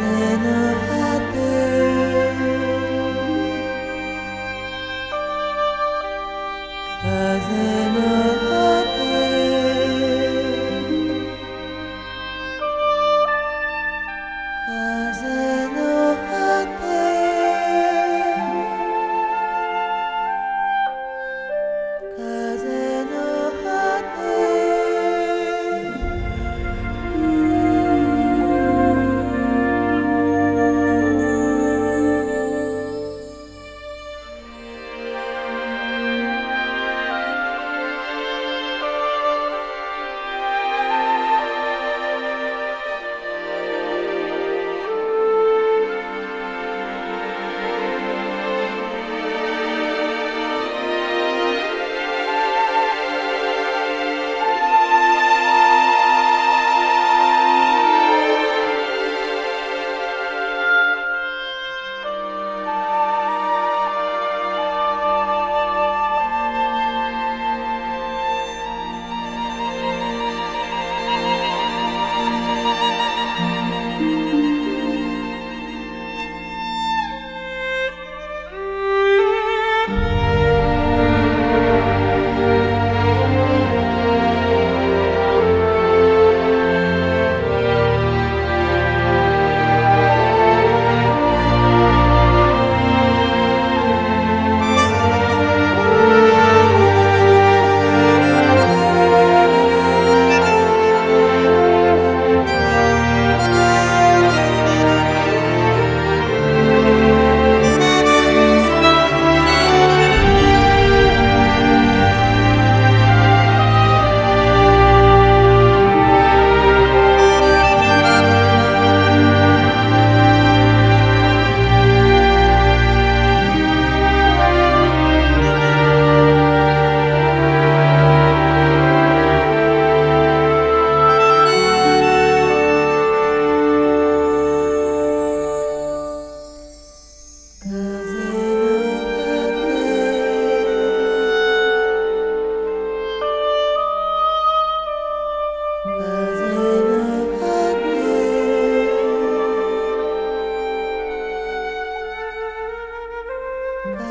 sinner. Bye.